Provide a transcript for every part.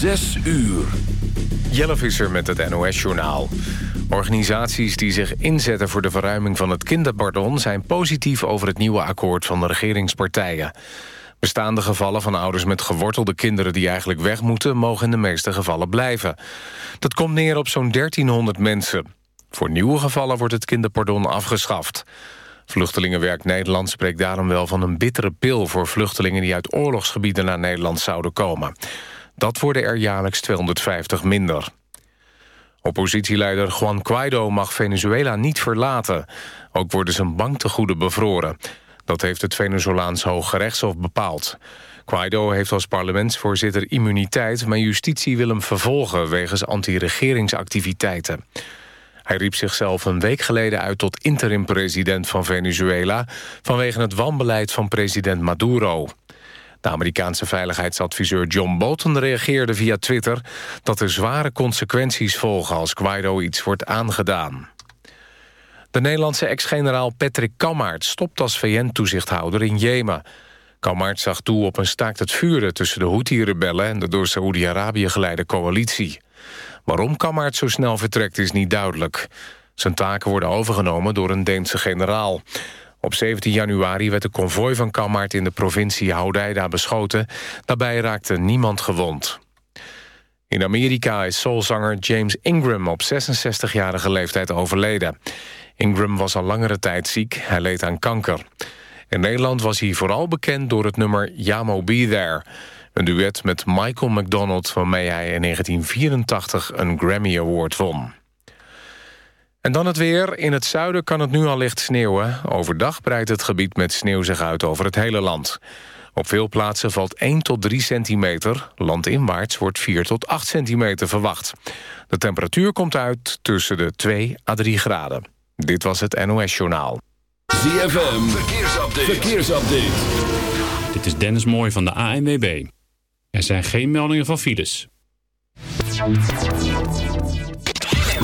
Zes uur. Jelle Visser met het NOS-journaal. Organisaties die zich inzetten voor de verruiming van het kinderpardon... zijn positief over het nieuwe akkoord van de regeringspartijen. Bestaande gevallen van ouders met gewortelde kinderen... die eigenlijk weg moeten, mogen in de meeste gevallen blijven. Dat komt neer op zo'n 1300 mensen. Voor nieuwe gevallen wordt het kinderpardon afgeschaft. Vluchtelingenwerk Nederland spreekt daarom wel van een bittere pil... voor vluchtelingen die uit oorlogsgebieden naar Nederland zouden komen. Dat worden er jaarlijks 250 minder. Oppositieleider Juan Guaido mag Venezuela niet verlaten. Ook worden zijn banktegoeden bevroren. Dat heeft het Venezolaans Hooggerechtshof bepaald. Guaido heeft als parlementsvoorzitter immuniteit... maar justitie wil hem vervolgen wegens anti-regeringsactiviteiten. Hij riep zichzelf een week geleden uit tot interim-president van Venezuela... vanwege het wanbeleid van president Maduro. De Amerikaanse veiligheidsadviseur John Bolton reageerde via Twitter... dat er zware consequenties volgen als Guaido iets wordt aangedaan. De Nederlandse ex-generaal Patrick Kammaert stopt als VN-toezichthouder in Jemen. Kammaert zag toe op een staakt het vuren tussen de Houthi-rebellen... en de door Saoedi-Arabië geleide coalitie. Waarom Kammaert zo snel vertrekt is niet duidelijk. Zijn taken worden overgenomen door een Deense generaal. Op 17 januari werd de konvooi van Kammaert in de provincie Hodeida beschoten. Daarbij raakte niemand gewond. In Amerika is soulzanger James Ingram op 66-jarige leeftijd overleden. Ingram was al langere tijd ziek, hij leed aan kanker. In Nederland was hij vooral bekend door het nummer Yamo Be There... een duet met Michael McDonald waarmee hij in 1984 een Grammy Award won. En dan het weer. In het zuiden kan het nu al licht sneeuwen. Overdag breidt het gebied met sneeuw zich uit over het hele land. Op veel plaatsen valt 1 tot 3 centimeter. Landinwaarts wordt 4 tot 8 centimeter verwacht. De temperatuur komt uit tussen de 2 à 3 graden. Dit was het NOS Journaal. ZFM, verkeersupdate. verkeersupdate. Dit is Dennis Mooij van de ANWB. Er zijn geen meldingen van files.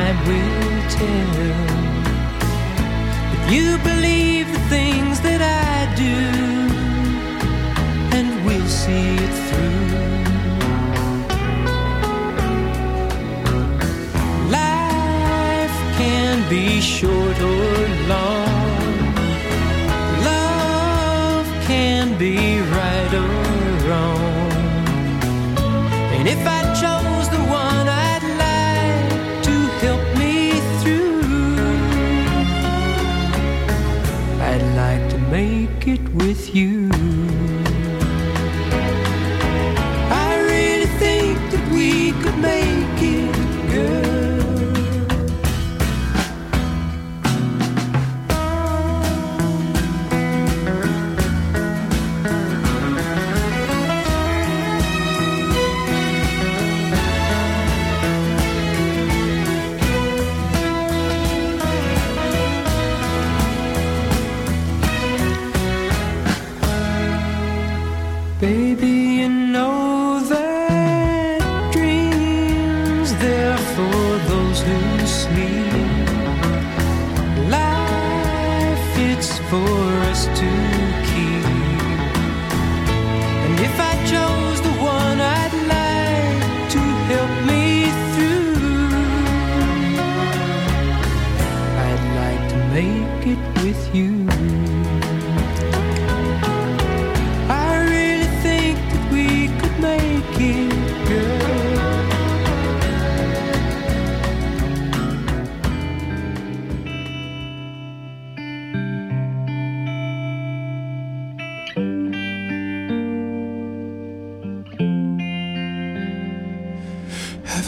Time will tell. If you believe the things that I do, and we'll see it through. Life can be short or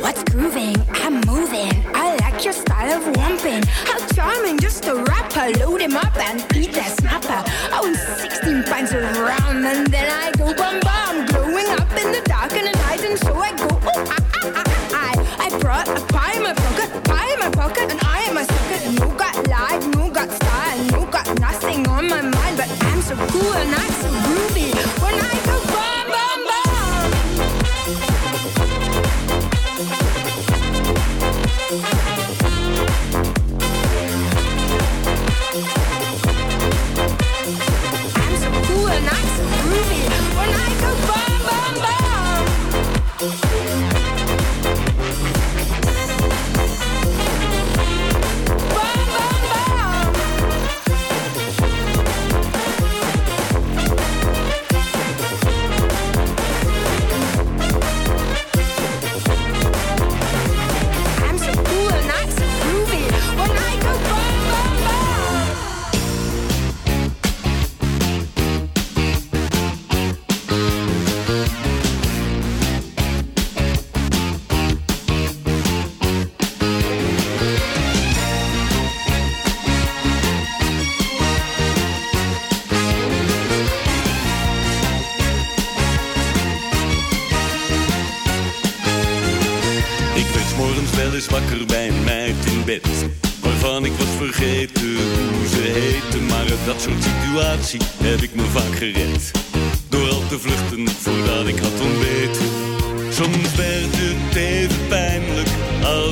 What's grooving? I'm moving. I like your style of womping. How charming, just a rapper. Load him up and eat that snapper. Oh, I was 16 pints of rum and then I go bum bum. Glowing up in the dark in the night and so I go,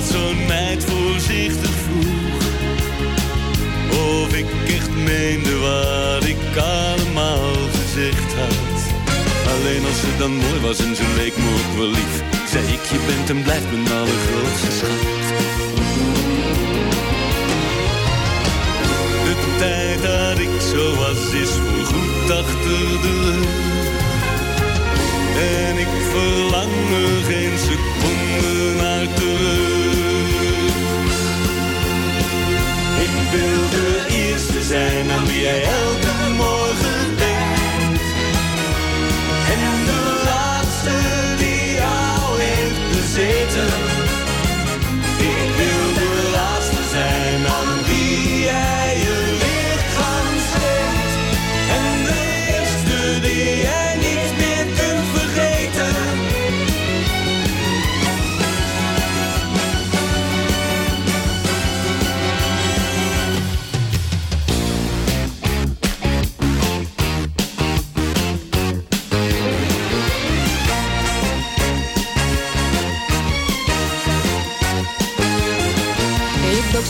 zo'n meid voorzichtig vroeg. Of ik echt meende wat ik allemaal gezegd had. Alleen als ze dan mooi was en ze leek me ook wel lief Zei ik, je bent en blijft mijn allergrootste schat De tijd dat ik zo was is voorgoed achter de rug En ik verlang er geen seconde naar terug wil de eerste zijn aan wie jij elke morgen denkt en de laatste die jou heeft bezeten. Ik wil de laatste zijn aan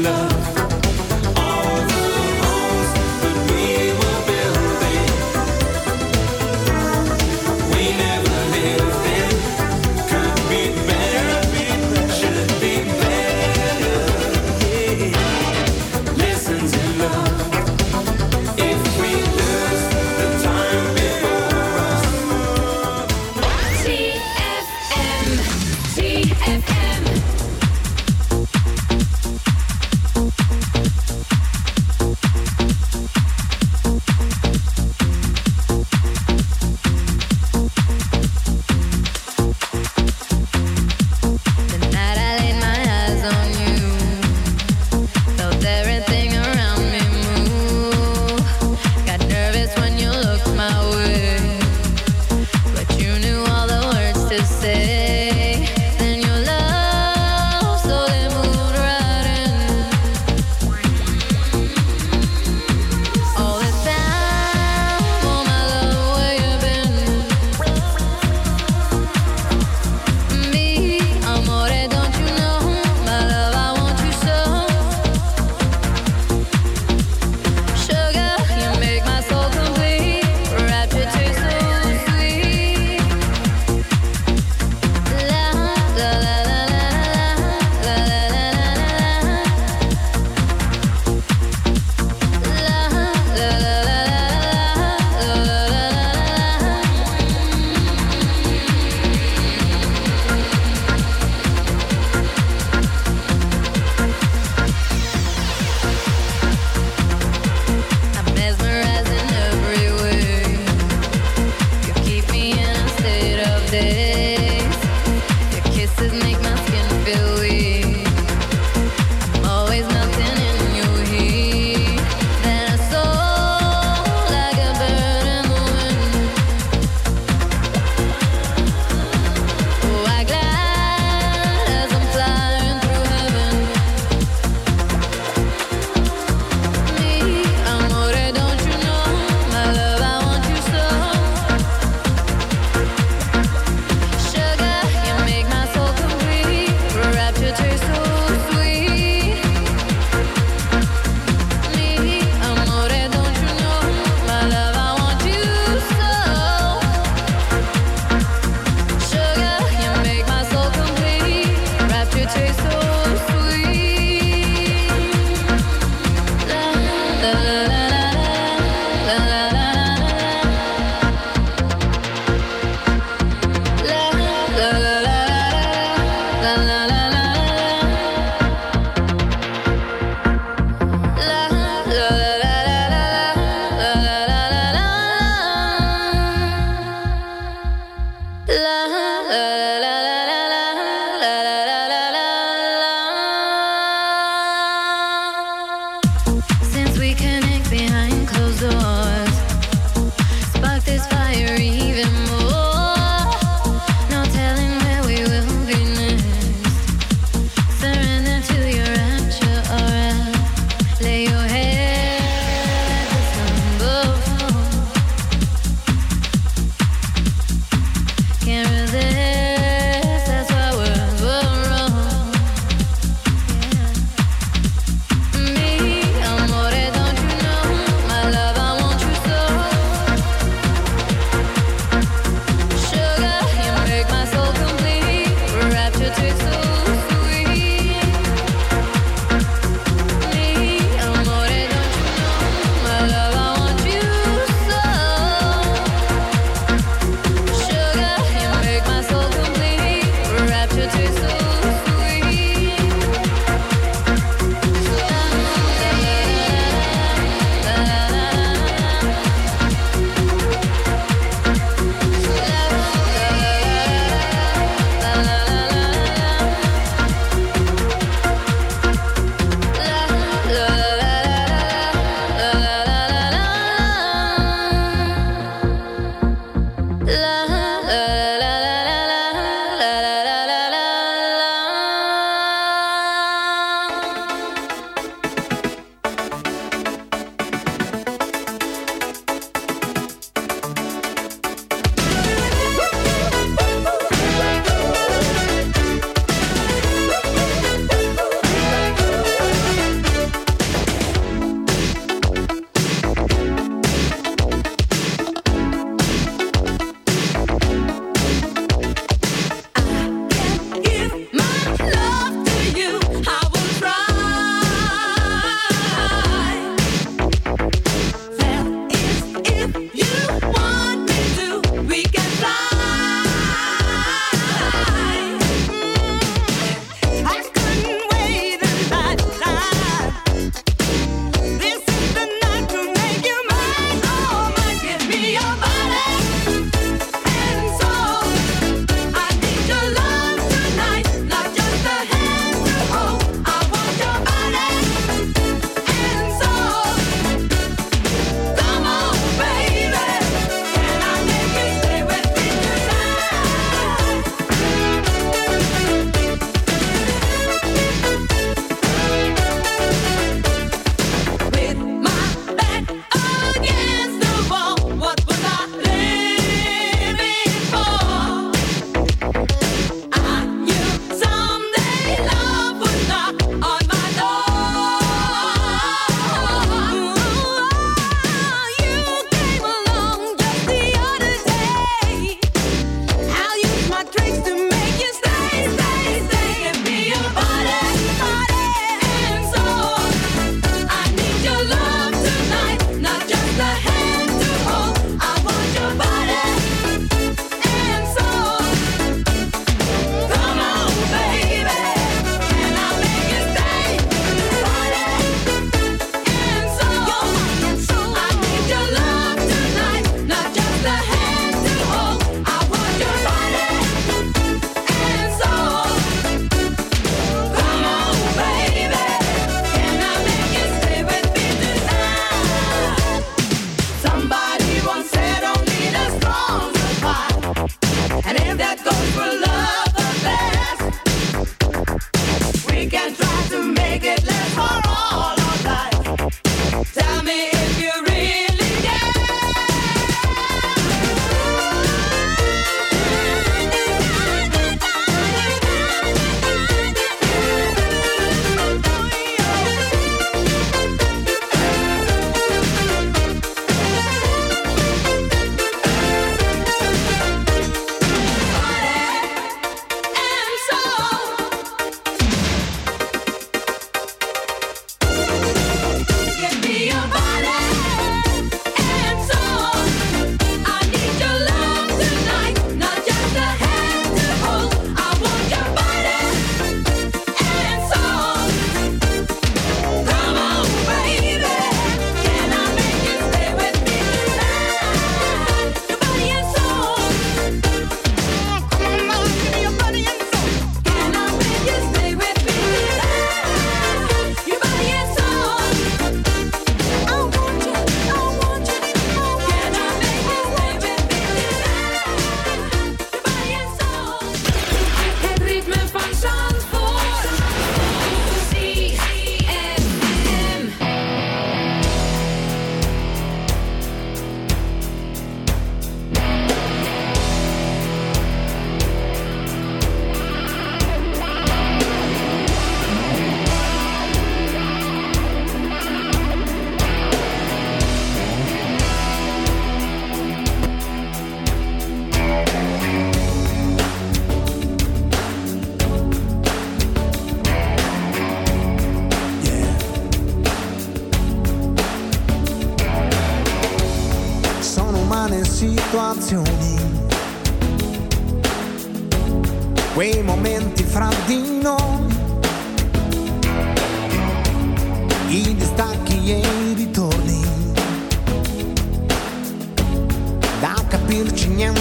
love.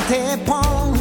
tes ponts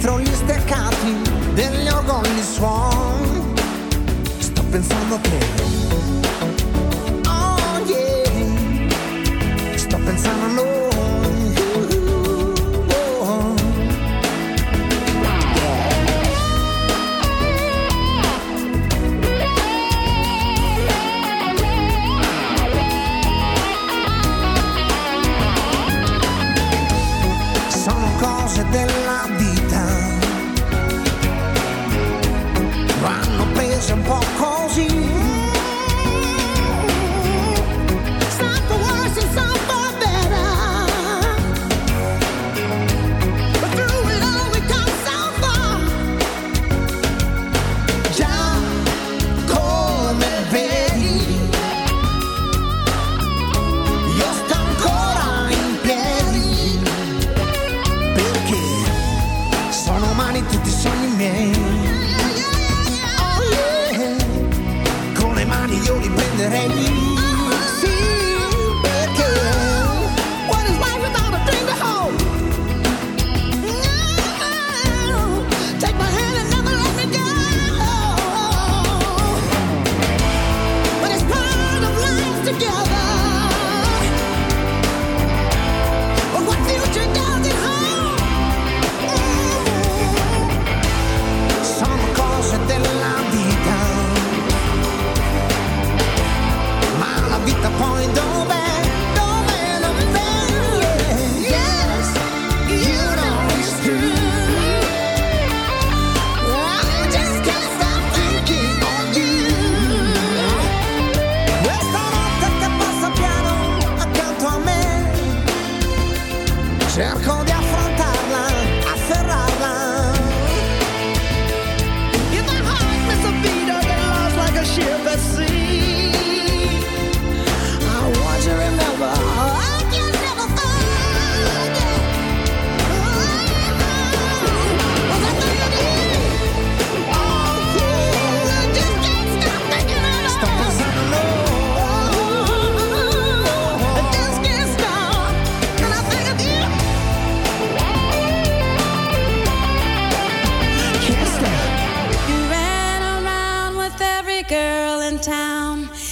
dietro gli steccati degli orgogli suon. Sto pensando a te.